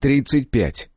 35.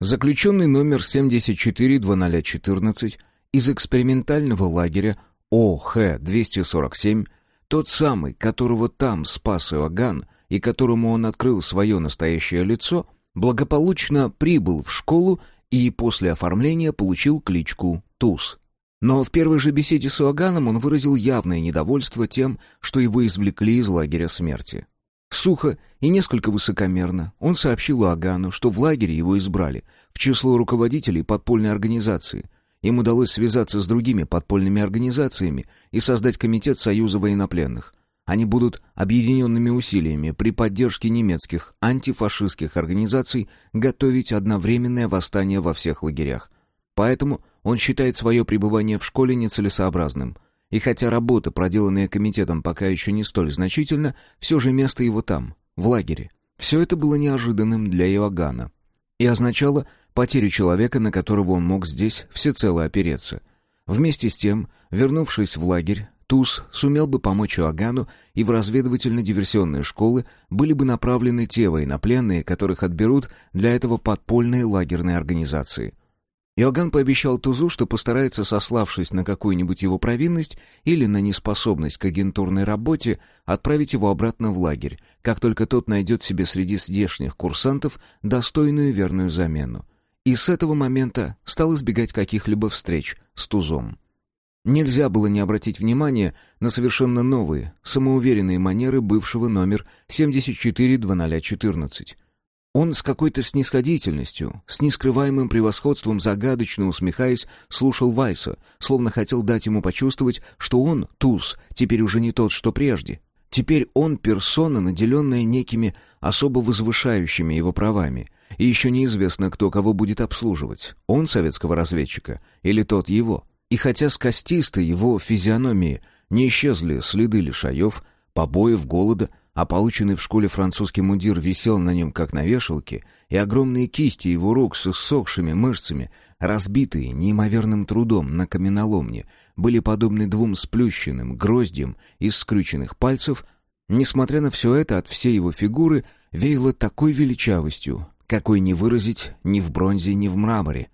Заключенный номер 742014 из экспериментального лагеря ОХ-247, тот самый, которого там спас Иоганн и которому он открыл свое настоящее лицо, благополучно прибыл в школу и после оформления получил кличку Туз. Но в первой же беседе с Иоганном он выразил явное недовольство тем, что его извлекли из лагеря смерти. Сухо и несколько высокомерно он сообщил Агану, что в лагере его избрали в число руководителей подпольной организации. Им удалось связаться с другими подпольными организациями и создать комитет Союза военнопленных. Они будут объединенными усилиями при поддержке немецких антифашистских организаций готовить одновременное восстание во всех лагерях. Поэтому он считает свое пребывание в школе нецелесообразным – и хотя работа, проделанная комитетом, пока еще не столь значительна, все же место его там, в лагере. Все это было неожиданным для Иоганна и означало потерю человека, на которого он мог здесь всецело опереться. Вместе с тем, вернувшись в лагерь, Туз сумел бы помочь Иоганну, и в разведывательно-диверсионные школы были бы направлены те военнопленные, которых отберут для этого подпольные лагерные организации. Иоганн пообещал Тузу, что постарается, сославшись на какую-нибудь его провинность или на неспособность к агентурной работе, отправить его обратно в лагерь, как только тот найдет себе среди здешних курсантов достойную верную замену. И с этого момента стал избегать каких-либо встреч с Тузом. Нельзя было не обратить внимания на совершенно новые, самоуверенные манеры бывшего номер 742014. Он с какой-то снисходительностью, с нескрываемым превосходством, загадочно усмехаясь, слушал Вайса, словно хотел дать ему почувствовать, что он, Туз, теперь уже не тот, что прежде. Теперь он персона, наделенная некими особо возвышающими его правами. И еще неизвестно, кто кого будет обслуживать. Он советского разведчика или тот его. И хотя с костистой его физиономии не исчезли следы лишаев, побоев, голода, а полученный в школе французский мундир висел на нем как на вешалке, и огромные кисти его рук с иссохшими мышцами, разбитые неимоверным трудом на каменоломне, были подобны двум сплющенным гроздьям из скрюченных пальцев, несмотря на все это, от всей его фигуры веяло такой величавостью, какой не выразить ни в бронзе, ни в мраморе.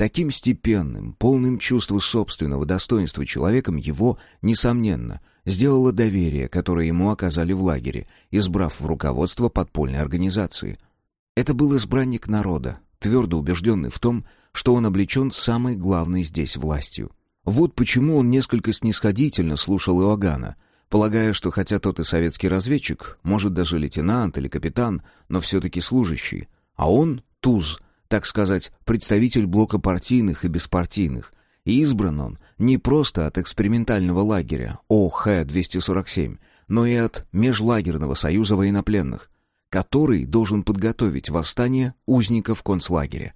Таким степенным, полным чувства собственного достоинства человеком его, несомненно, сделало доверие, которое ему оказали в лагере, избрав в руководство подпольной организации. Это был избранник народа, твердо убежденный в том, что он облечен самой главной здесь властью. Вот почему он несколько снисходительно слушал Иоганна, полагая, что хотя тот и советский разведчик, может даже лейтенант или капитан, но все-таки служащий, а он — туз, так сказать, представитель блока партийных и беспартийных, и избран он не просто от экспериментального лагеря ОХ-247, но и от Межлагерного союза военнопленных, который должен подготовить восстание узников концлагеря.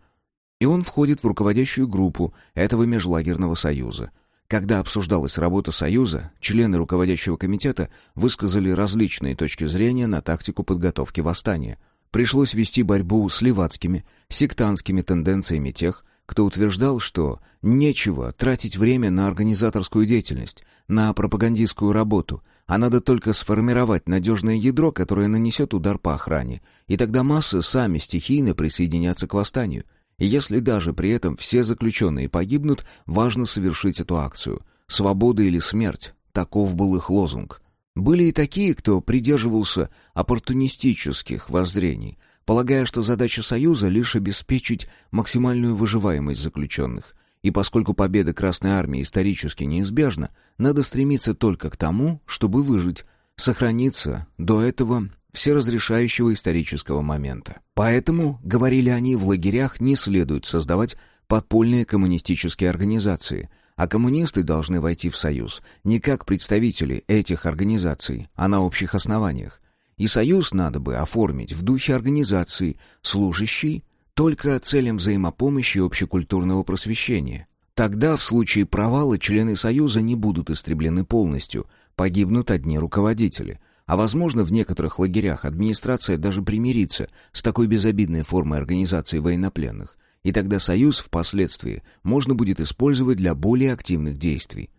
И он входит в руководящую группу этого Межлагерного союза. Когда обсуждалась работа союза, члены руководящего комитета высказали различные точки зрения на тактику подготовки восстания. Пришлось вести борьбу с левацкими, сектантскими тенденциями тех, кто утверждал, что нечего тратить время на организаторскую деятельность, на пропагандистскую работу, а надо только сформировать надежное ядро, которое нанесет удар по охране, и тогда массы сами стихийно присоединятся к восстанию. И если даже при этом все заключенные погибнут, важно совершить эту акцию. «Свобода или смерть» — таков был их лозунг. Были и такие, кто придерживался оппортунистических воззрений — полагая, что задача Союза лишь обеспечить максимальную выживаемость заключенных. И поскольку победа Красной Армии исторически неизбежна, надо стремиться только к тому, чтобы выжить, сохраниться до этого всеразрешающего исторического момента. Поэтому, говорили они, в лагерях не следует создавать подпольные коммунистические организации, а коммунисты должны войти в Союз не как представители этих организаций, а на общих основаниях, и союз надо бы оформить в духе организации, служащей только целям взаимопомощи и общекультурного просвещения. Тогда, в случае провала, члены союза не будут истреблены полностью, погибнут одни руководители. А возможно, в некоторых лагерях администрация даже примирится с такой безобидной формой организации военнопленных. И тогда союз впоследствии можно будет использовать для более активных действий.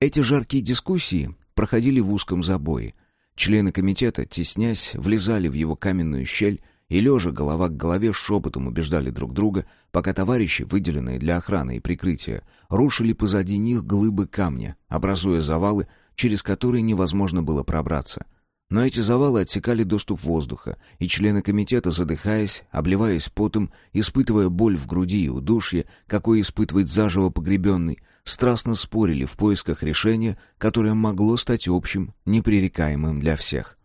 Эти жаркие дискуссии проходили в узком забое, Члены комитета, теснясь, влезали в его каменную щель и лежа голова к голове шепотом убеждали друг друга, пока товарищи, выделенные для охраны и прикрытия, рушили позади них глыбы камня, образуя завалы, через которые невозможно было пробраться. Но эти завалы отсекали доступ воздуха, и члены комитета, задыхаясь, обливаясь потом, испытывая боль в груди и удушье, какое испытывает заживо погребенный, страстно спорили в поисках решения, которое могло стать общим, непререкаемым для всех.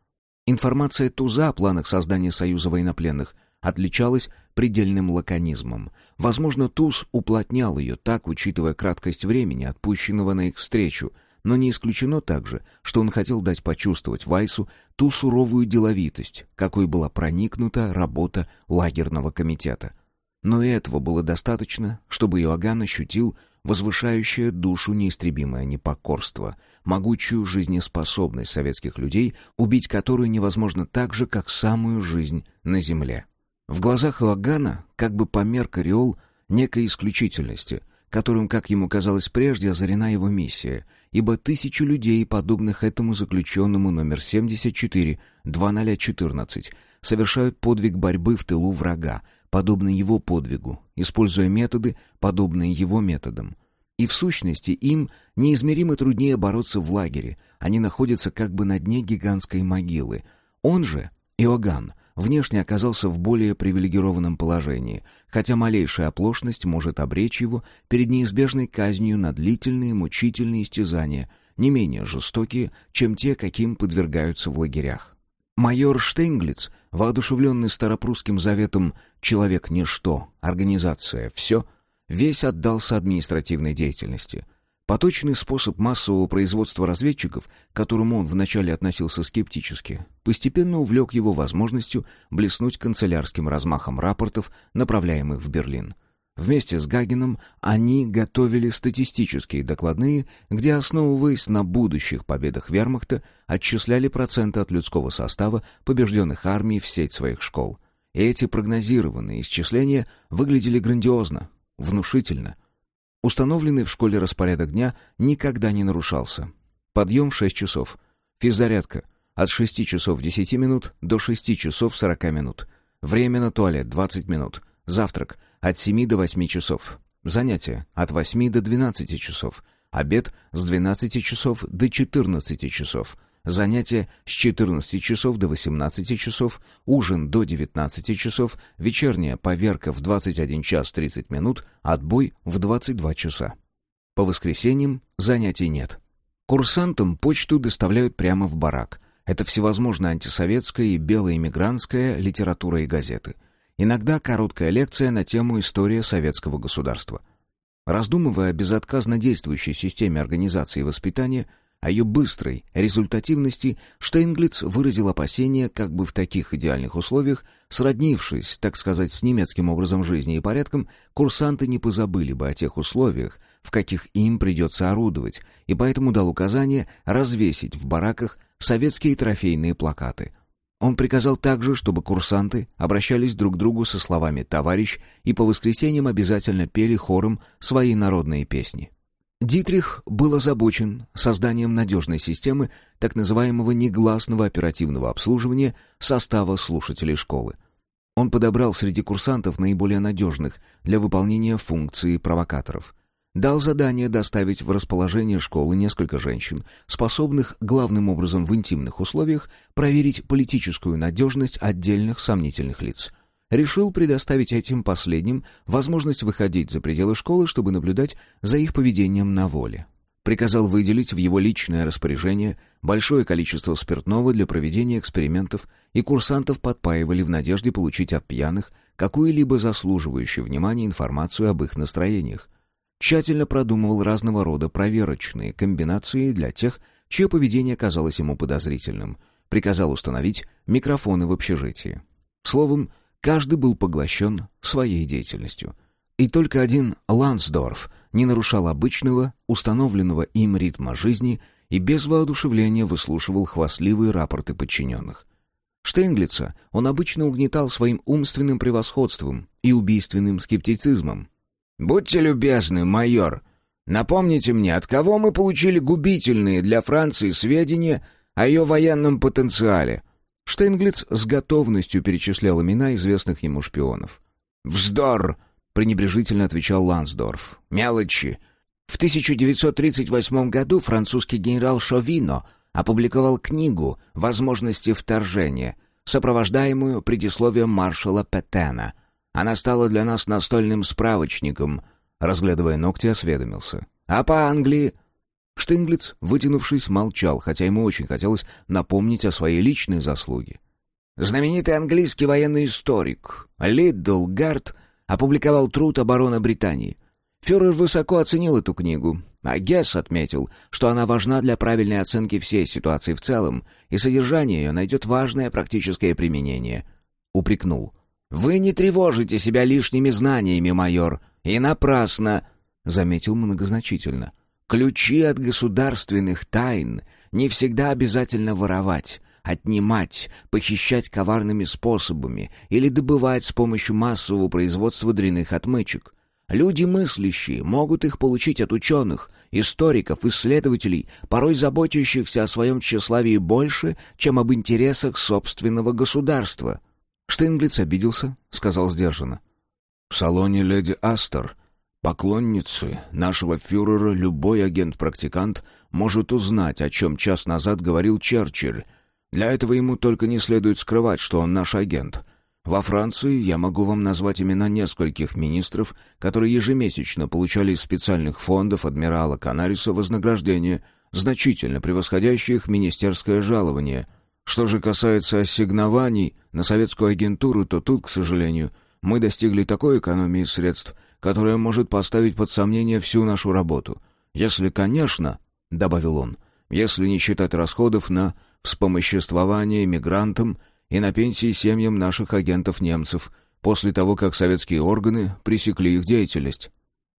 Информация Туза о планах создания Союза военнопленных отличалась предельным лаконизмом. Возможно, Туз уплотнял ее так, учитывая краткость времени, отпущенного на их встречу — но не исключено также, что он хотел дать почувствовать Вайсу ту суровую деловитость, какой была проникнута работа лагерного комитета. Но и этого было достаточно, чтобы Иоганн ощутил возвышающее душу неистребимое непокорство, могучую жизнеспособность советских людей, убить которую невозможно так же, как самую жизнь на земле. В глазах Иоганна как бы померк ореол некой исключительности — которым, как ему казалось прежде, озарена его миссия, ибо тысячу людей, подобных этому заключенному номер 74, 2014, совершают подвиг борьбы в тылу врага, подобный его подвигу, используя методы, подобные его методам. И в сущности им неизмеримо труднее бороться в лагере, они находятся как бы на дне гигантской могилы. Он же, Иоганн, внешне оказался в более привилегированном положении, хотя малейшая оплошность может обречь его перед неизбежной казнью на длительные мучительные истязания, не менее жестокие, чем те, каким подвергаются в лагерях. Майор Штейнглиц, воодушевленный старопрусским заветом «человек – ничто, организация – все», весь отдался административной деятельности – Поточный способ массового производства разведчиков, к которому он вначале относился скептически, постепенно увлек его возможностью блеснуть канцелярским размахом рапортов, направляемых в Берлин. Вместе с Гагином они готовили статистические докладные, где, основываясь на будущих победах вермахта, отчисляли проценты от людского состава побежденных армий в сеть своих школ. И эти прогнозированные исчисления выглядели грандиозно, внушительно – Установленный в школе распорядок дня никогда не нарушался. Подъем в 6 часов. Физзарядка. От 6 часов 10 минут до 6 часов 40 минут. Время на туалет 20 минут. Завтрак. От 7 до 8 часов. Занятия. От 8 до 12 часов. Обед с 12 часов до 14 часов. Занятия с 14 часов до 18 часов, ужин до 19 часов, вечерняя поверка в 21 час 30 минут, отбой в 22 часа. По воскресеньям занятий нет. Курсантам почту доставляют прямо в барак. Это всевозможная антисоветская и белоэмигрантская литература и газеты. Иногда короткая лекция на тему «История советского государства». Раздумывая о безотказно действующей системе организации воспитания, о ее быстрой результативности Штейнглиц выразил опасения, как бы в таких идеальных условиях, сроднившись, так сказать, с немецким образом жизни и порядком, курсанты не позабыли бы о тех условиях, в каких им придется орудовать, и поэтому дал указание развесить в бараках советские трофейные плакаты. Он приказал также, чтобы курсанты обращались друг к другу со словами «товарищ» и по воскресеньям обязательно пели хором свои народные песни. Дитрих был озабочен созданием надежной системы так называемого негласного оперативного обслуживания состава слушателей школы. Он подобрал среди курсантов наиболее надежных для выполнения функции провокаторов. Дал задание доставить в расположение школы несколько женщин, способных главным образом в интимных условиях проверить политическую надежность отдельных сомнительных лиц – решил предоставить этим последним возможность выходить за пределы школы, чтобы наблюдать за их поведением на воле. Приказал выделить в его личное распоряжение большое количество спиртного для проведения экспериментов, и курсантов подпаивали в надежде получить от пьяных какую-либо заслуживающую внимания информацию об их настроениях. Тщательно продумывал разного рода проверочные комбинации для тех, чье поведение казалось ему подозрительным. Приказал установить микрофоны в общежитии. Словом, Каждый был поглощен своей деятельностью. И только один Лансдорф не нарушал обычного, установленного им ритма жизни и без воодушевления выслушивал хвастливые рапорты подчиненных. Штейнглица он обычно угнетал своим умственным превосходством и убийственным скептицизмом. «Будьте любезны, майор, напомните мне, от кого мы получили губительные для Франции сведения о ее военном потенциале?» Штейнглиц с готовностью перечислял имена известных ему шпионов. «Вздор!» — пренебрежительно отвечал Лансдорф. «Мелочи. В 1938 году французский генерал Шовино опубликовал книгу «Возможности вторжения», сопровождаемую предисловием маршала Петена. Она стала для нас настольным справочником, разглядывая ногти, осведомился. «А по Англии?» Штинглиц, вытянувшись, молчал, хотя ему очень хотелось напомнить о своей личной заслуге. Знаменитый английский военный историк Лидл Гарт опубликовал труд обороны Британии. Фюрер высоко оценил эту книгу, а Гесс отметил, что она важна для правильной оценки всей ситуации в целом, и содержание ее найдет важное практическое применение. Упрекнул. «Вы не тревожите себя лишними знаниями, майор, и напрасно», — заметил многозначительно. «Ключи от государственных тайн не всегда обязательно воровать» отнимать, похищать коварными способами или добывать с помощью массового производства дрянных отмычек. Люди мыслящие могут их получить от ученых, историков, исследователей, порой заботящихся о своем тщеславии больше, чем об интересах собственного государства. Штейнглиц обиделся, сказал сдержанно. «В салоне леди Астер, поклонницы нашего фюрера, любой агент-практикант может узнать, о чем час назад говорил Черчилль. Для этого ему только не следует скрывать, что он наш агент». Во Франции я могу вам назвать имена нескольких министров, которые ежемесячно получали из специальных фондов адмирала Канариса вознаграждение, значительно превосходящее их министерское жалование. Что же касается ассигнований на советскую агентуру, то тут, к сожалению, мы достигли такой экономии средств, которая может поставить под сомнение всю нашу работу. Если, конечно, — добавил он, — если не считать расходов на вспомоществование мигрантам — и на пенсии семьям наших агентов-немцев после того, как советские органы пресекли их деятельность.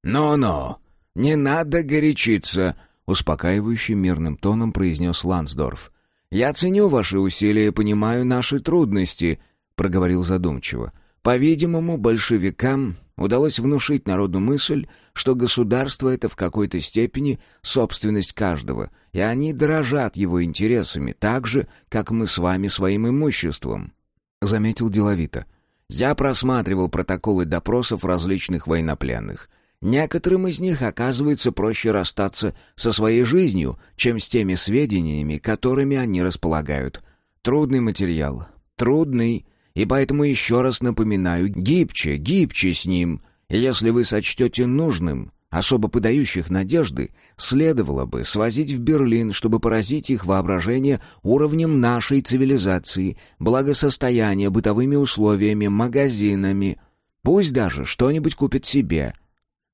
«Но-но, не надо горячиться», — успокаивающим мирным тоном произнес Лансдорф. «Я ценю ваши усилия и понимаю наши трудности», — проговорил задумчиво. «По-видимому, большевикам удалось внушить народу мысль, что государство — это в какой-то степени собственность каждого, и они дорожат его интересами так же, как мы с вами своим имуществом», — заметил деловито. «Я просматривал протоколы допросов различных военнопленных. Некоторым из них, оказывается, проще расстаться со своей жизнью, чем с теми сведениями, которыми они располагают. Трудный материал, трудный, и поэтому еще раз напоминаю, гибче, гибче с ним. если вы сочтете нужным, особо подающих надежды, следовало бы свозить в Берлин, чтобы поразить их воображение уровнем нашей цивилизации, благосостояния, бытовыми условиями, магазинами. Пусть даже что-нибудь купит себе.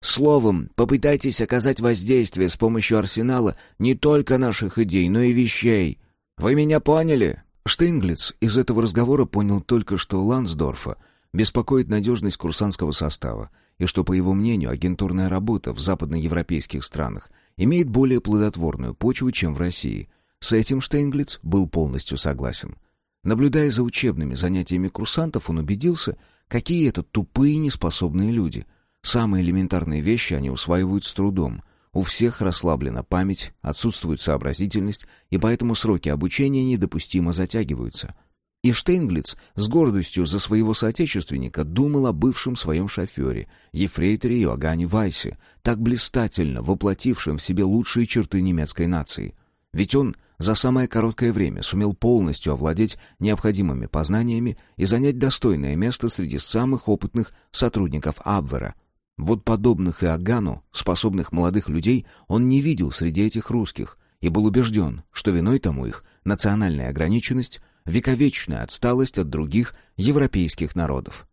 Словом, попытайтесь оказать воздействие с помощью арсенала не только наших идей, но и вещей. Вы меня поняли?» Штейнглиц из этого разговора понял только, что Лансдорфа беспокоит надежность курсантского состава, и что, по его мнению, агентурная работа в западноевропейских странах имеет более плодотворную почву, чем в России. С этим Штейнглиц был полностью согласен. Наблюдая за учебными занятиями курсантов, он убедился, какие это тупые неспособные люди. Самые элементарные вещи они усваивают с трудом — у всех расслаблена память, отсутствует сообразительность, и поэтому сроки обучения недопустимо затягиваются. И Штейнглиц с гордостью за своего соотечественника думал о бывшем своем шофере, ефрейторе Иоганне Вайсе, так блистательно воплотившем в себе лучшие черты немецкой нации. Ведь он за самое короткое время сумел полностью овладеть необходимыми познаниями и занять достойное место среди самых опытных сотрудников Абвера — вот подобных Иоганну, способных молодых людей, он не видел среди этих русских и был убежден, что виной тому их национальная ограниченность, вековечная отсталость от других европейских народов.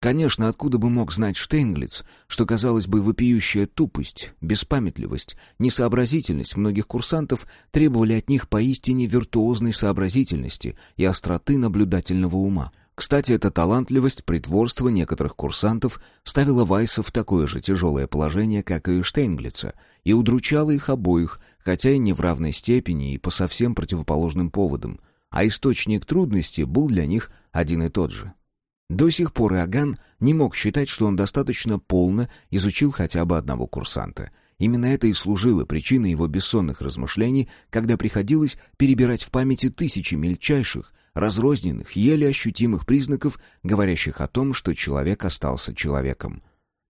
Конечно, откуда бы мог знать Штейнглиц, что, казалось бы, вопиющая тупость, беспамятливость, несообразительность многих курсантов требовали от них поистине виртуозной сообразительности и остроты наблюдательного ума — кстати, эта талантливость, притворство некоторых курсантов ставила Вайса в такое же тяжелое положение, как и Штейнглица, и удручала их обоих, хотя и не в равной степени и по совсем противоположным поводам, а источник трудности был для них один и тот же. До сих пор Иоганн не мог считать, что он достаточно полно изучил хотя бы одного курсанта. Именно это и служило причиной его бессонных размышлений, когда приходилось перебирать в памяти тысячи мельчайших, разрозненных, еле ощутимых признаков, говорящих о том, что человек остался человеком.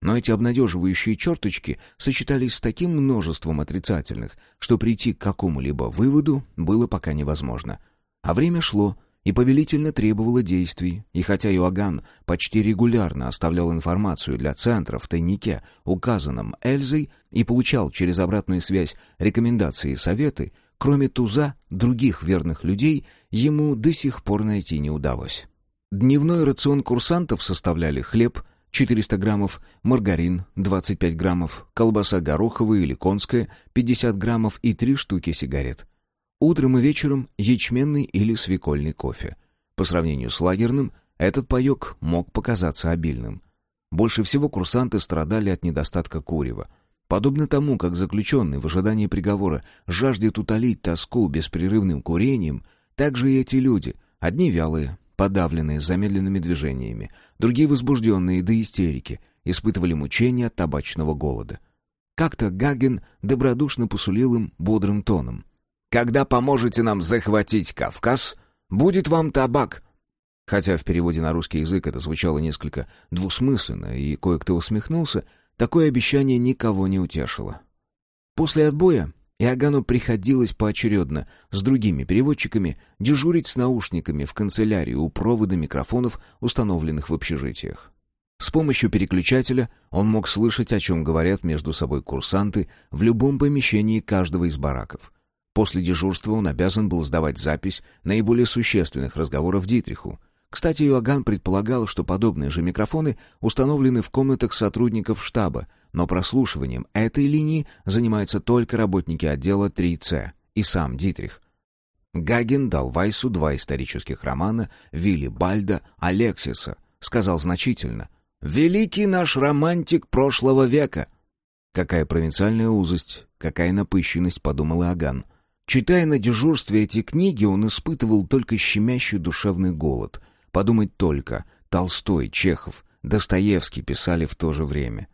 Но эти обнадеживающие черточки сочетались с таким множеством отрицательных, что прийти к какому-либо выводу было пока невозможно. А время шло, и повелительно требовало действий, и хотя Иоганн почти регулярно оставлял информацию для центра в тайнике, указанном Эльзой, и получал через обратную связь рекомендации и советы, кроме Туза, других верных людей ему до сих пор найти не удалось. Дневной рацион курсантов составляли хлеб – 400 граммов, маргарин 25 граммов, колбаса гороховая или конская 50 граммов и 3 штуки сигарет. Утром и вечером ячменный или свекольный кофе. По сравнению с лагерным, этот паек мог показаться обильным. Больше всего курсанты страдали от недостатка курева. Подобно тому, как заключенный в ожидании приговора жаждет утолить тоску беспрерывным курением, так же и эти люди, одни вялые, подавленные замедленными движениями, другие возбужденные до истерики, испытывали мучения от табачного голода. Как-то Гаген добродушно посулил им бодрым тоном. «Когда поможете нам захватить Кавказ, будет вам табак!» Хотя в переводе на русский язык это звучало несколько двусмысленно, и кое-кто усмехнулся, такое обещание никого не утешило. После отбоя Иоганну приходилось поочередно с другими переводчиками дежурить с наушниками в канцелярии у провода микрофонов, установленных в общежитиях. С помощью переключателя он мог слышать, о чем говорят между собой курсанты в любом помещении каждого из бараков. После дежурства он обязан был сдавать запись наиболее существенных разговоров Дитриху, кстати, Иоганн предполагал, что подобные же микрофоны установлены в комнатах сотрудников штаба, но прослушиванием этой линии занимаются только работники отдела 3С и сам Дитрих. Гаген дал Вайсу два исторических романа Вилли Бальда «Алексиса», сказал значительно «Великий наш романтик прошлого века». Какая провинциальная узость, какая напыщенность, подумал Иоганн. Читая на дежурстве эти книги, он испытывал только щемящий душевный голод — Подумать только, Толстой, Чехов, Достоевский писали в то же время.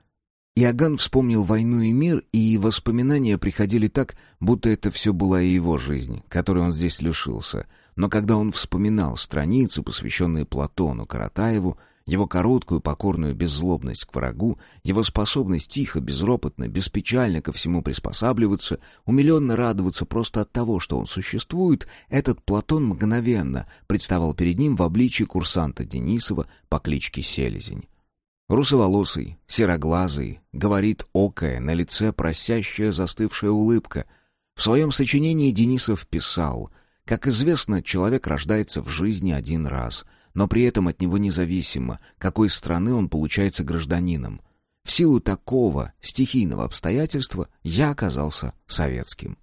Иоганн вспомнил «Войну и мир», и воспоминания приходили так, будто это все была и его жизнь, которой он здесь лишился. Но когда он вспоминал страницы, посвященные Платону Каратаеву, его короткую покорную беззлобность к врагу, его способность тихо, безропотно, беспечально ко всему приспосабливаться, умиленно радоваться просто от того, что он существует, этот Платон мгновенно представал перед ним в обличии курсанта Денисова по кличке Селезень. Русоволосый, сероглазый, говорит окая, на лице просящая застывшая улыбка. В своем сочинении Денисов писал, «Как известно, человек рождается в жизни один раз — но при этом от него независимо, какой страны он получается гражданином. В силу такого стихийного обстоятельства я оказался советским.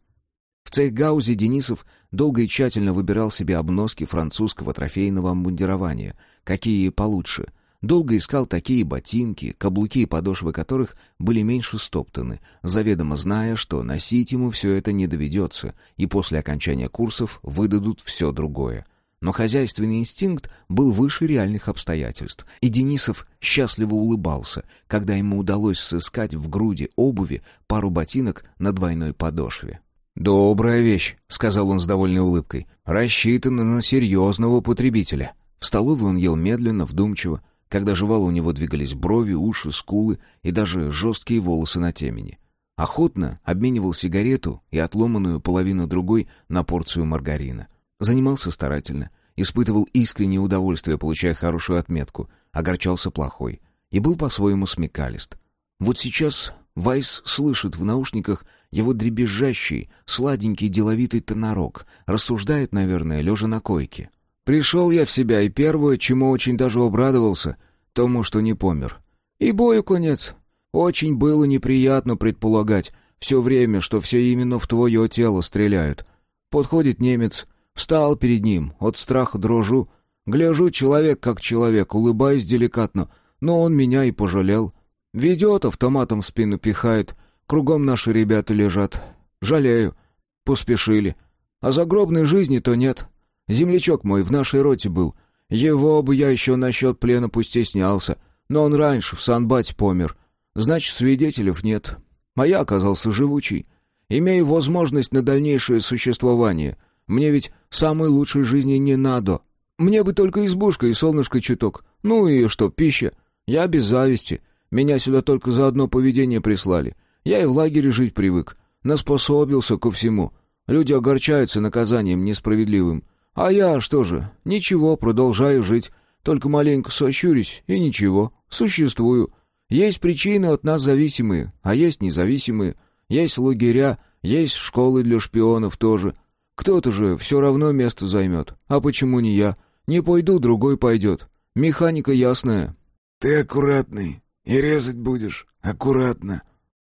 В Цейгаузе Денисов долго и тщательно выбирал себе обноски французского трофейного обмундирования, какие получше. Долго искал такие ботинки, каблуки и подошвы которых были меньше стоптаны, заведомо зная, что носить ему все это не доведется, и после окончания курсов выдадут все другое — но хозяйственный инстинкт был выше реальных обстоятельств, и Денисов счастливо улыбался, когда ему удалось сыскать в груди обуви пару ботинок на двойной подошве. «Добрая вещь», — сказал он с довольной улыбкой, — «рассчитана на серьезного потребителя». В столовой он ел медленно, вдумчиво, когда жевало у него двигались брови, уши, скулы и даже жесткие волосы на темени. Охотно обменивал сигарету и отломанную половину другой на порцию маргарина — Занимался старательно, испытывал искреннее удовольствие, получая хорошую отметку, огорчался плохой и был по-своему смекалист. Вот сейчас Вайс слышит в наушниках его дребезжащий, сладенький деловитый тонорок, рассуждает, наверное, лежа на койке. «Пришел я в себя, и первое, чему очень даже обрадовался, тому, что не помер. И бою конец. Очень было неприятно предполагать все время, что все именно в твое тело стреляют. Подходит немец, Встал перед ним, от страха дрожу. Гляжу, человек как человек, улыбаюсь деликатно, но он меня и пожалел. Ведет, автоматом в спину пихает. Кругом наши ребята лежат. Жалею. Поспешили. А загробной жизни-то нет. Землячок мой в нашей роте был. Его бы я еще насчет плена пусть снялся, но он раньше в Санбате помер. Значит, свидетелей нет. А я оказался живучий. Имею возможность на дальнейшее существование — мне ведь самой лучшей жизни не надо. Мне бы только избушка и солнышко чуток. Ну и что, пища. Я без зависти. Меня сюда только за одно поведение прислали. Я и в лагере жить привык. Наспособился ко всему. Люди огорчаются наказанием несправедливым. А я что же? Ничего, продолжаю жить. Только маленько сощурюсь, и ничего. Существую. Есть причины от нас зависимые, а есть независимые. Есть лагеря, есть школы для шпионов тоже. Кто-то же все равно место займет. А почему не я? Не пойду, другой пойдет. Механика ясная». «Ты аккуратный. И резать будешь. Аккуратно».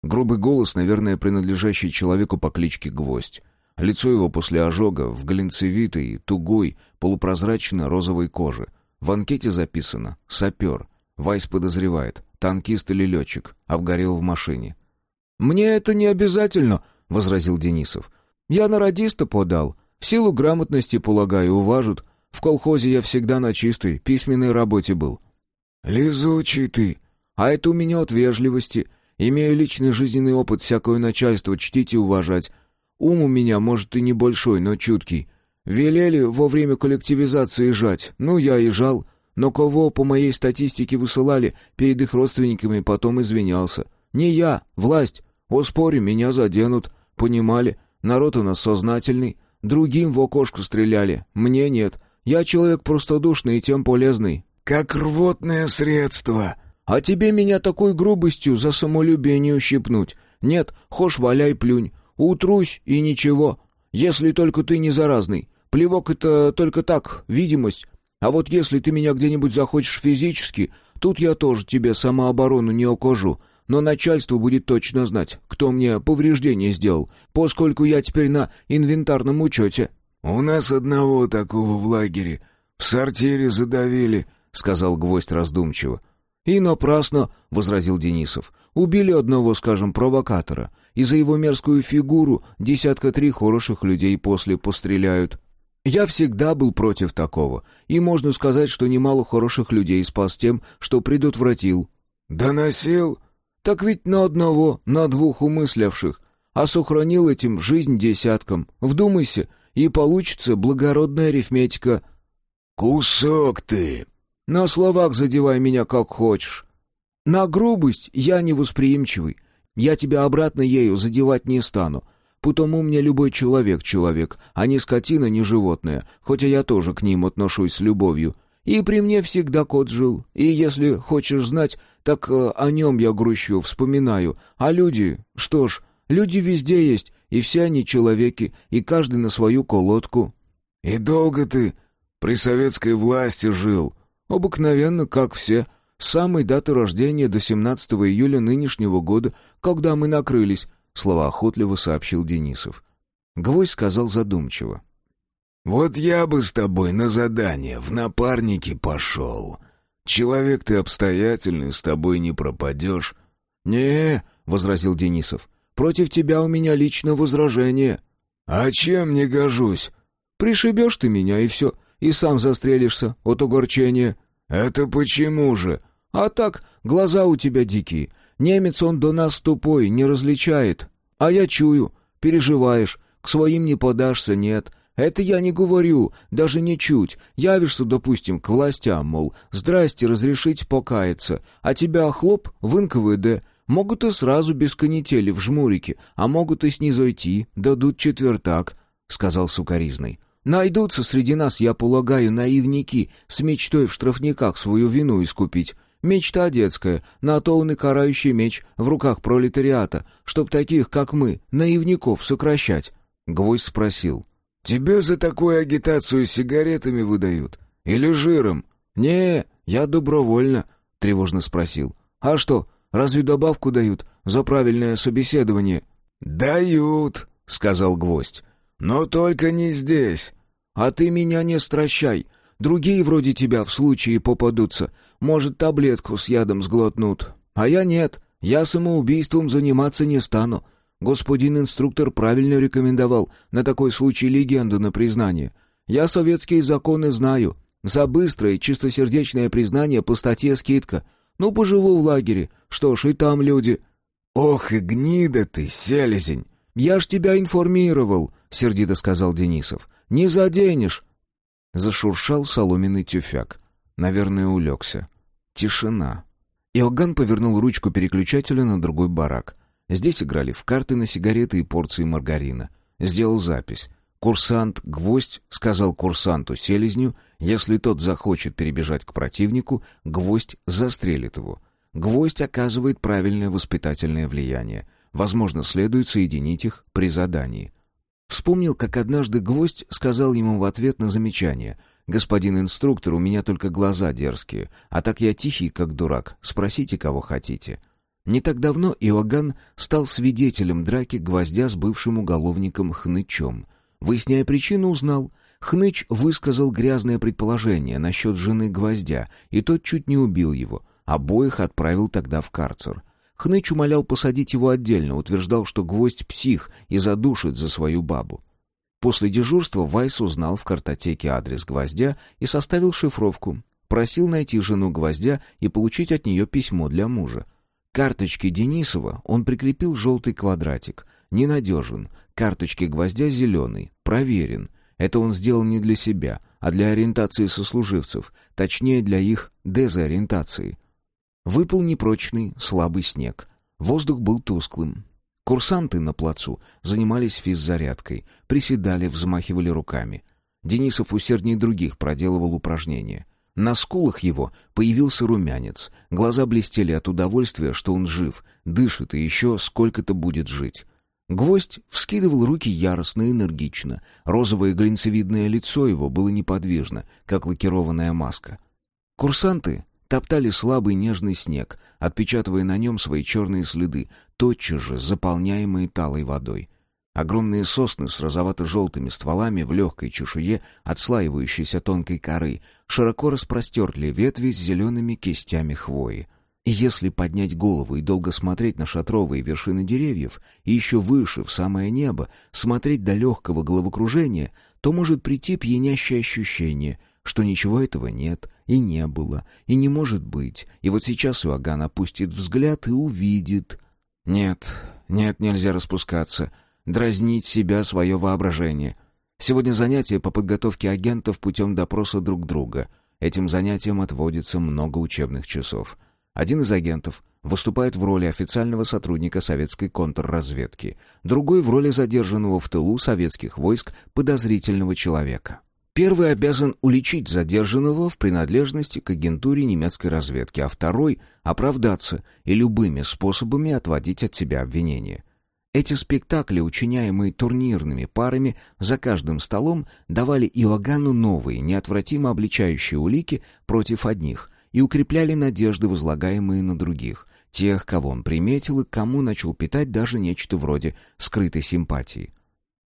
Грубый голос, наверное, принадлежащий человеку по кличке Гвоздь. Лицо его после ожога в глинцевитой, тугой, полупрозрачно-розовой коже. В анкете записано «Сапер». Вайс подозревает, танкист или летчик, обгорел в машине. «Мне это не обязательно», — возразил Денисов. «Я на радиста подал. В силу грамотности, полагаю, уважат. В колхозе я всегда на чистой, письменной работе был». «Лизучий ты!» «А это у меня от вежливости. Имею личный жизненный опыт, всякое начальство чтить и уважать. Ум у меня, может, и небольшой, но чуткий. Велели во время коллективизации жать. Ну, я и жал. Но кого по моей статистике высылали перед их родственниками, потом извинялся. Не я, власть. О споре меня заденут. Понимали. Народ у нас сознательный. Другим в окошко стреляли. Мне нет. Я человек простодушный и тем полезный. Как рвотное средство. А тебе меня такой грубостью за самолюбие не ущипнуть. Нет, хошь валяй плюнь. Утрусь и ничего. Если только ты не заразный. Плевок — это только так, видимость. А вот если ты меня где-нибудь захочешь физически, тут я тоже тебе самооборону не окажу. Но начальство будет точно знать, кто мне повреждение сделал, поскольку я теперь на инвентарном учете». «У нас одного такого в лагере. В сортире задавили», — сказал гвоздь раздумчиво. «И напрасно», — возразил Денисов. «Убили одного, скажем, провокатора, и за его мерзкую фигуру десятка три хороших людей после постреляют. Я всегда был против такого, и можно сказать, что немало хороших людей спас тем, что предотвратил». «Доносил?» Так ведь на одного, на двух умыслявших, а сохранил этим жизнь десяткам. Вдумайся, и получится благородная арифметика. «Кусок ты!» На словах задевай меня как хочешь. На грубость я невосприимчивый. Я тебя обратно ею задевать не стану. Потому мне любой человек человек, а не скотина, не животное, хотя я тоже к ним отношусь с любовью. И при мне всегда кот жил. И если хочешь знать, так э, о нем я грущу, вспоминаю. А люди, что ж, люди везде есть, и все они человеки, и каждый на свою колодку». «И долго ты при советской власти жил?» «Обыкновенно, как все. С самой даты рождения до 17 июля нынешнего года, когда мы накрылись», — словоохотливо сообщил Денисов. Гвоздь сказал задумчиво. «Вот я бы с тобой на задание в напарники пошел. Человек ты обстоятельный, с тобой не пропадешь». «Не», — возразил Денисов, — «против тебя у меня лично возражение». «А чем не гожусь?» «Пришибешь ты меня, и все, и сам застрелишься от огорчения». «Это почему же?» «А так, глаза у тебя дикие. Немец он до нас тупой, не различает. А я чую, переживаешь, к своим не подашься, нет. Это я не говорю, даже не чуть. Явишься, допустим, к властям, мол, здрасте, разрешить покаяться, а тебя хлоп в НКВД. Могут и сразу без канители в жмурике, а могут и снизойти, дадут четвертак, — сказал сукаризный. Найдутся среди нас, я полагаю, наивники, с мечтой в штрафниках свою вину искупить. Мечта детская, на то он и карающий меч в руках пролетариата, чтоб таких, как мы, наивников сокращать. Гвоздь спросил. Тебе за такую агитацию сигаретами выдают? Или жиром?» «Не, я добровольно», — тревожно спросил. «А что, разве добавку дают за правильное собеседование?» «Дают», — сказал гвоздь. «Но только не здесь». «А ты меня не стращай. Другие вроде тебя в случае попадутся. Может, таблетку с ядом сглотнут. А я нет. Я самоубийством заниматься не стану. Господин инструктор правильно рекомендовал на такой случай легенду на признание. Я советские законы знаю. За быстрое, чистосердечное признание по статье скидка. Ну, поживу в лагере. Что ж, и там люди... «Ох и гнида ты, селезень!» «Я ж тебя информировал», — сердито сказал Денисов. «Не заденешь». Зашуршал соломенный тюфяк. Наверное, улегся. Тишина. Иоганн повернул ручку переключателя на другой барак. Здесь играли в карты на сигареты и порции маргарина. Сделал запись. Курсант Гвоздь сказал курсанту Селезню, если тот захочет перебежать к противнику, Гвоздь застрелит его. Гвоздь оказывает правильное воспитательное влияние. Возможно, следует соединить их при задании. Вспомнил, как однажды Гвоздь сказал ему в ответ на замечание «Господин инструктор, у меня только глаза дерзкие, а так я тихий, как дурак, спросите, кого хотите». Не так давно Иоганн стал свидетелем драки Гвоздя с бывшим уголовником Хнычом — Выясняя причину, узнал. Хныч высказал грязное предположение насчет жены Гвоздя, и тот чуть не убил его. Обоих отправил тогда в карцер. Хныч умолял посадить его отдельно, утверждал, что Гвоздь псих и задушит за свою бабу. После дежурства Вайс узнал в картотеке адрес Гвоздя и составил шифровку. Просил найти жену Гвоздя и получить от нее письмо для мужа. Карточке Денисова он прикрепил желтый квадратик — Ненадежен. Карточки гвоздя зеленый. Проверен. Это он сделал не для себя, а для ориентации сослуживцев, точнее для их дезориентации. Выпал непрочный, слабый снег. Воздух был тусклым. Курсанты на плацу занимались физзарядкой, приседали, взмахивали руками. Денисов усерднее других проделывал упражнения. На скулах его появился румянец. Глаза блестели от удовольствия, что он жив, дышит и еще сколько-то будет жить. Гвоздь вскидывал руки яростно и энергично. Розовое глинцевидное лицо его было неподвижно, как лакированная маска. Курсанты топтали слабый нежный снег, отпечатывая на нем свои черные следы, тотчас же заполняемые талой водой. Огромные сосны с розовато-желтыми стволами в легкой чешуе, отслаивающейся тонкой коры, широко распростерли ветви с зелеными кистями хвои — и если поднять голову и долго смотреть на шатровые вершины деревьев, и еще выше, в самое небо, смотреть до легкого головокружения, то может прийти пьянящее ощущение, что ничего этого нет, и не было, и не может быть. И вот сейчас Иоганн опустит взгляд и увидит. Нет, нет, нельзя распускаться, дразнить себя, свое воображение. Сегодня занятие по подготовке агентов путем допроса друг друга. Этим занятиям отводится много учебных часов. Один из агентов выступает в роли официального сотрудника советской контрразведки, другой в роли задержанного в тылу советских войск подозрительного человека. Первый обязан уличить задержанного в принадлежности к агентуре немецкой разведки, а второй — оправдаться и любыми способами отводить от себя обвинения. Эти спектакли, учиняемые турнирными парами, за каждым столом давали Иоганну новые, неотвратимо обличающие улики против одних, и укрепляли надежды, возлагаемые на других, тех, кого он приметил и кому начал питать даже нечто вроде скрытой симпатии.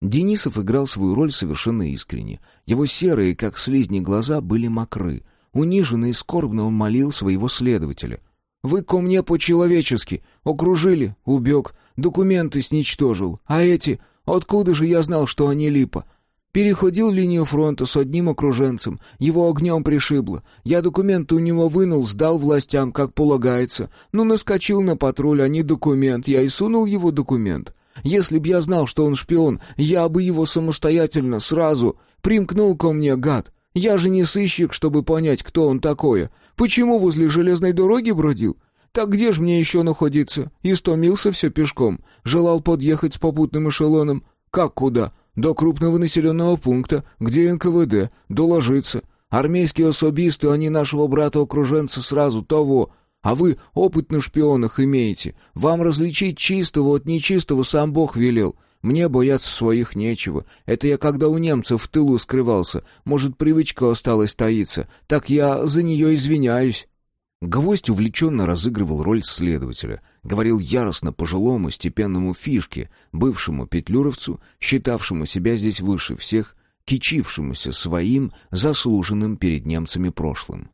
Денисов играл свою роль совершенно искренне. Его серые, как слизни, глаза были мокры. Униженно и скорбно он молил своего следователя. «Вы ко мне по-человечески. Окружили, убег, документы сничтожил. А эти... Откуда же я знал, что они липа? Переходил линию фронта с одним окруженцем. Его огнем пришибло. Я документы у него вынул, сдал властям, как полагается. Ну, наскочил на патруль, а не документ. Я и сунул его документ. Если б я знал, что он шпион, я бы его самостоятельно, сразу, примкнул ко мне, гад. Я же не сыщик, чтобы понять, кто он такое. Почему возле железной дороги бродил? Так где же мне еще находиться? Истомился все пешком. Желал подъехать с попутным эшелоном. Как куда? до крупного населенного пункта, где НКВД, доложиться. Армейские особисты, они нашего брата-окруженца сразу того, а вы опыт на шпионах имеете. Вам различить чистого от нечистого сам Бог велел. Мне бояться своих нечего. Это я когда у немцев в тылу скрывался. Может, привычка осталась таиться. Так я за нее извиняюсь». Гвоздь увлеченно разыгрывал роль следователя, говорил яростно пожилому степенному фишке, бывшему петлюровцу, считавшему себя здесь выше всех, кичившемуся своим, заслуженным перед немцами прошлым.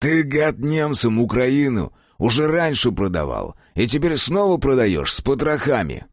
«Ты, гад, немцам Украину уже раньше продавал, и теперь снова продаешь с потрохами!»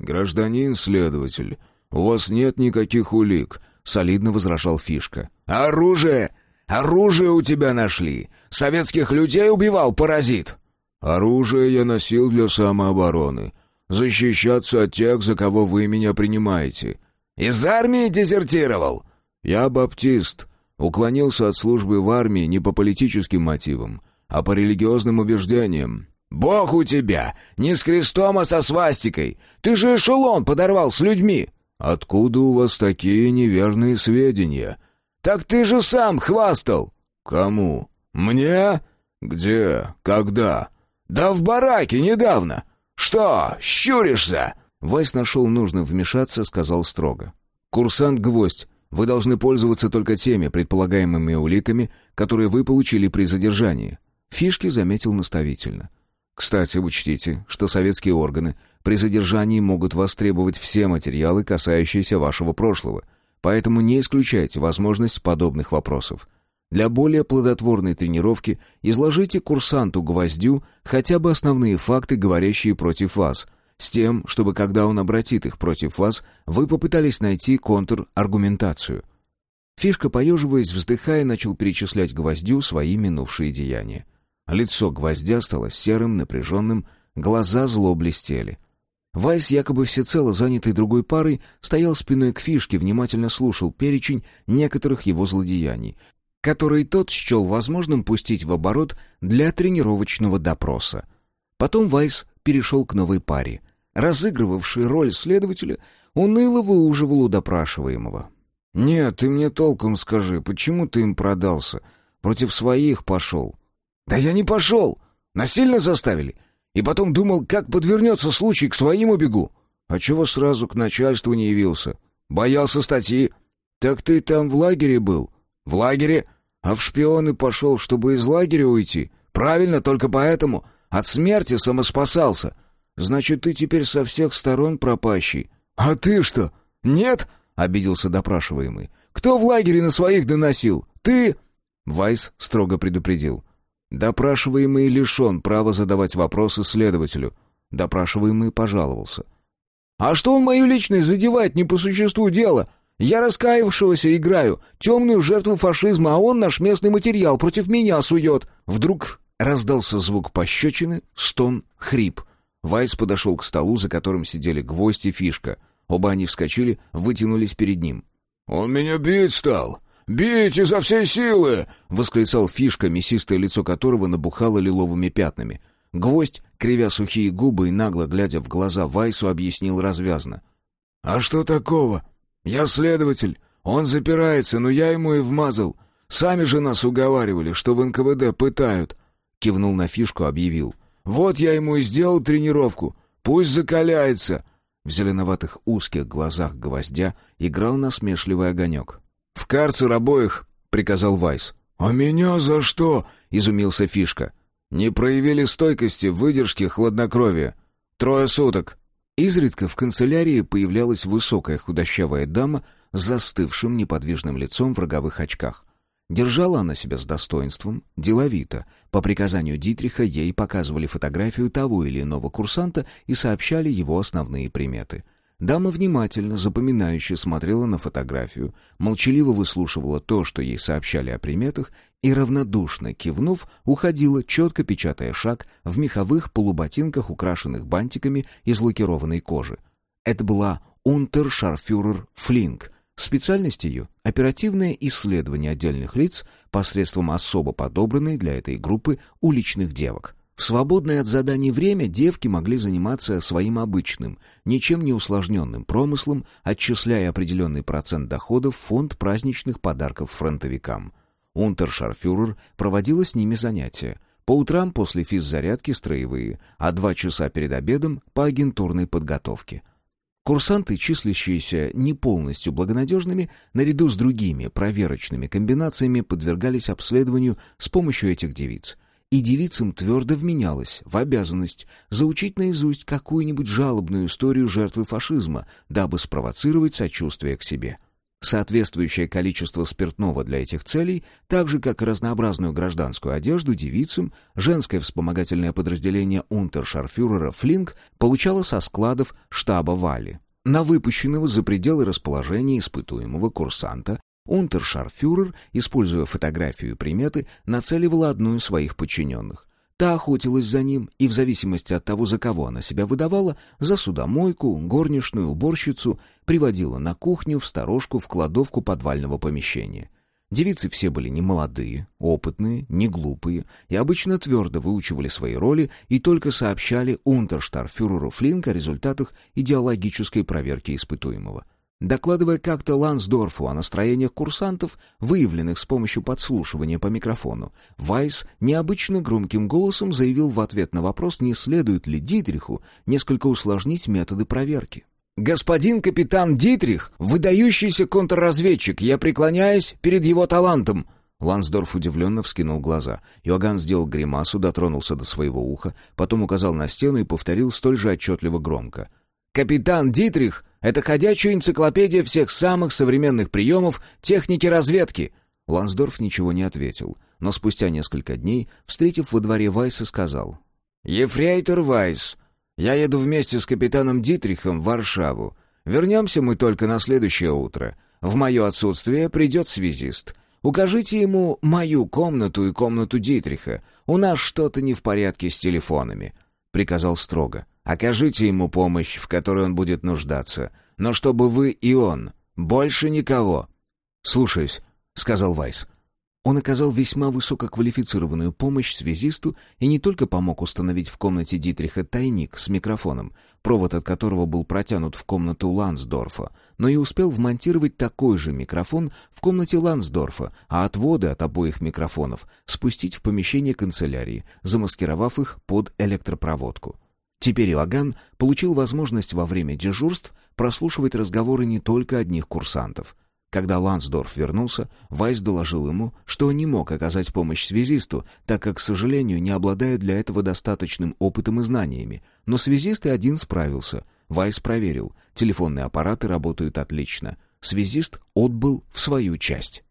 «Гражданин следователь, у вас нет никаких улик», — солидно возражал Фишка. «Оружие! Оружие у тебя нашли! Советских людей убивал, паразит!» «Оружие я носил для самообороны. Защищаться от тех, за кого вы меня принимаете». «Из армии дезертировал?» «Я баптист. Уклонился от службы в армии не по политическим мотивам, а по религиозным убеждениям. «Бог у тебя! Не с крестом, а со свастикой! Ты же эшелон подорвал с людьми!» «Откуда у вас такие неверные сведения?» «Так ты же сам хвастал!» «Кому? Мне? Где? Когда?» «Да в бараке недавно! Что, щуришься?» Вайс нашел нужным вмешаться, сказал строго. «Курсант Гвоздь, вы должны пользоваться только теми предполагаемыми уликами, которые вы получили при задержании». Фишки заметил наставительно. «Кстати, учтите, что советские органы при задержании могут востребовать все материалы, касающиеся вашего прошлого, поэтому не исключайте возможность подобных вопросов. Для более плодотворной тренировки изложите курсанту Гвоздю хотя бы основные факты, говорящие против вас, с тем, чтобы когда он обратит их против вас, вы попытались найти контраргументацию. Фишка, поеживаясь, вздыхая, начал перечислять Гвоздю свои минувшие деяния. Лицо Гвоздя стало серым, напряженным, глаза зло блестели. Вайс, якобы всецело занятый другой парой, стоял спиной к Фишке, внимательно слушал перечень некоторых его злодеяний, который тот счел возможным пустить в оборот для тренировочного допроса. Потом Вайс перешел к новой паре. Разыгрывавший роль следователя, уныло выуживал у допрашиваемого. «Нет, ты мне толком скажи, почему ты им продался? Против своих пошел?» «Да я не пошел! Насильно заставили! И потом думал, как подвернется случай, к своим убегу!» «А чего сразу к начальству не явился?» «Боялся статьи!» «Так ты там в лагере был?» «В лагере? А в шпионы пошел, чтобы из лагеря уйти? Правильно, только поэтому. От смерти самоспасался. Значит, ты теперь со всех сторон пропащий. А ты что? Нет? Обиделся допрашиваемый. Кто в лагере на своих доносил? Ты? Вайс строго предупредил. Допрашиваемый лишен права задавать вопросы следователю. Допрашиваемый пожаловался. «А что он мою личность задевает не по существу дела? Я раскаившегося играю, темную жертву фашизма, а он наш местный материал против меня сует. Вдруг раздался звук пощечины, стон, хрип. Вайс подошел к столу, за которым сидели гвоздь и фишка. Оба они вскочили, вытянулись перед ним. «Он меня бить стал! Бить изо всей силы!» — восклицал фишка, мясистое лицо которого набухало лиловыми пятнами. Гвоздь, кривя сухие губы и нагло глядя в глаза Вайсу, объяснил развязно. «А что такого? «Я следователь. Он запирается, но я ему и вмазал. Сами же нас уговаривали, что в НКВД пытают». Кивнул на фишку, объявил. «Вот я ему и сделал тренировку. Пусть закаляется». В зеленоватых узких глазах гвоздя играл насмешливый огонек. «В карцер обоих», — приказал Вайс. «А меня за что?» — изумился Фишка. «Не проявили стойкости, выдержки, хладнокровия. Трое суток». Изредка в канцелярии появлялась высокая худощавая дама с застывшим неподвижным лицом в роговых очках. Держала она себя с достоинством, деловито. По приказанию Дитриха ей показывали фотографию того или иного курсанта и сообщали его основные приметы. Дама внимательно, запоминающе смотрела на фотографию, молчаливо выслушивала то, что ей сообщали о приметах, и равнодушно кивнув, уходила, четко печатая шаг, в меховых полуботинках, украшенных бантиками из лакированной кожи. Это была унтершарфюрер Флинк. Специальность ее — оперативное исследование отдельных лиц посредством особо подобранной для этой группы уличных девок — в свободное от заданий время девки могли заниматься своим обычным, ничем не усложненным промыслом, отчисляя определенный процент доходов в фонд праздничных подарков фронтовикам. Унтершарфюрер проводила с ними занятия. По утрам после физзарядки строевые, а два часа перед обедом по агентурной подготовке. Курсанты, числящиеся не полностью благонадежными, наряду с другими проверочными комбинациями подвергались обследованию с помощью этих девиц – и девицам твердо вменялось в обязанность заучить наизусть какую-нибудь жалобную историю жертвы фашизма, дабы спровоцировать сочувствие к себе. Соответствующее количество спиртного для этих целей, так же как и разнообразную гражданскую одежду девицам, женское вспомогательное подразделение унтершарфюрера Флинк получало со складов штаба Вали. На выпущенного за пределы расположения испытуемого курсанта Унтершарфюрер, используя фотографию и приметы, нацеливала одну из своих подчиненных. Та охотилась за ним, и в зависимости от того, за кого она себя выдавала, за судомойку, горничную, уборщицу, приводила на кухню, в сторожку, в кладовку подвального помещения. Девицы все были не молодые, опытные, не глупые и обычно твердо выучивали свои роли и только сообщали унтерштарфюреру Флинк о результатах идеологической проверки испытуемого. Докладывая как-то Лансдорфу о настроениях курсантов, выявленных с помощью подслушивания по микрофону, Вайс необычно громким голосом заявил в ответ на вопрос, не следует ли Дитриху несколько усложнить методы проверки. «Господин капитан Дитрих, выдающийся контрразведчик, я преклоняюсь перед его талантом!» Лансдорф удивленно вскинул глаза. Иоганн сделал гримасу, дотронулся до своего уха, потом указал на стену и повторил столь же отчетливо громко. «Капитан Дитрих — это ходячая энциклопедия всех самых современных приемов техники разведки!» Лансдорф ничего не ответил, но спустя несколько дней, встретив во дворе Вайса, сказал. «Ефрейтор Вайс, я еду вместе с капитаном Дитрихом в Варшаву. Вернемся мы только на следующее утро. В мое отсутствие придет связист. Укажите ему мою комнату и комнату Дитриха. У нас что-то не в порядке с телефонами», — приказал строго. «Окажите ему помощь, в которой он будет нуждаться. Но чтобы вы и он. Больше никого». «Слушаюсь», — сказал Вайс. Он оказал весьма высококвалифицированную помощь связисту и не только помог установить в комнате Дитриха тайник с микрофоном, провод от которого был протянут в комнату Лансдорфа, но и успел вмонтировать такой же микрофон в комнате Лансдорфа, а отводы от обоих микрофонов спустить в помещение канцелярии, замаскировав их под электропроводку. Теперь Иоганн получил возможность во время дежурств прослушивать разговоры не только одних курсантов — когда Лансдорф вернулся, Вайс доложил ему, что не мог оказать помощь связисту, так как, к сожалению, не обладает для этого достаточным опытом и знаниями. Но связист и один справился. Вайс проверил. Телефонные аппараты работают отлично. Связист отбыл в свою часть.